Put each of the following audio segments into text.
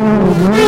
Oh, my God.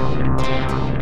down, down, down.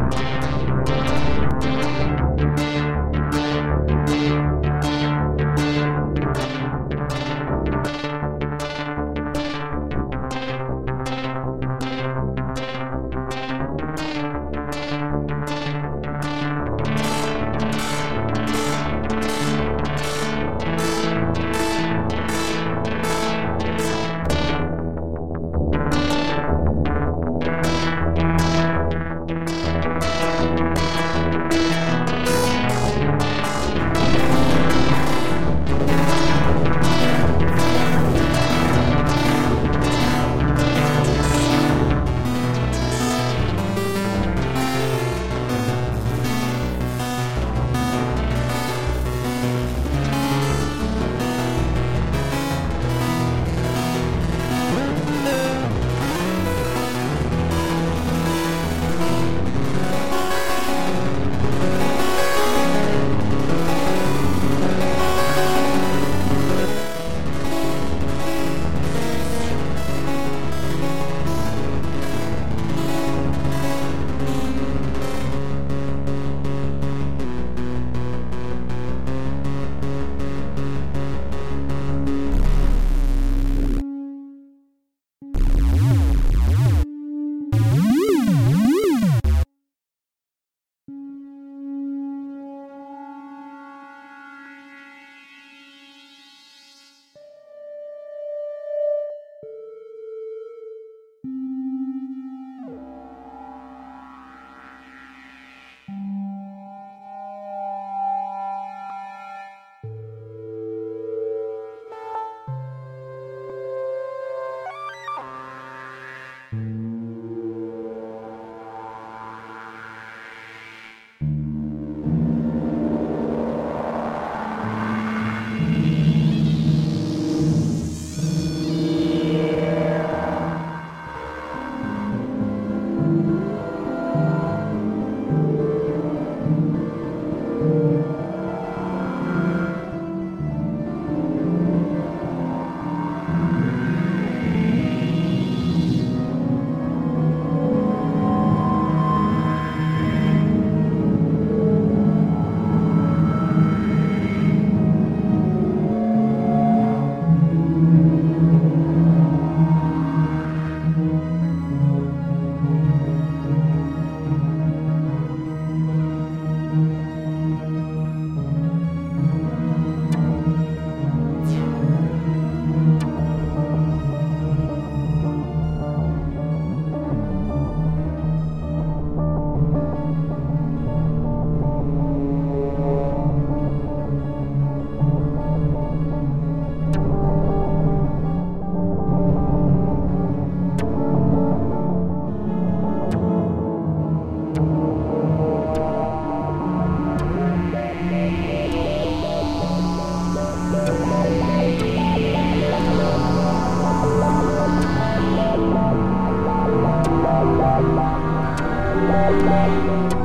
Música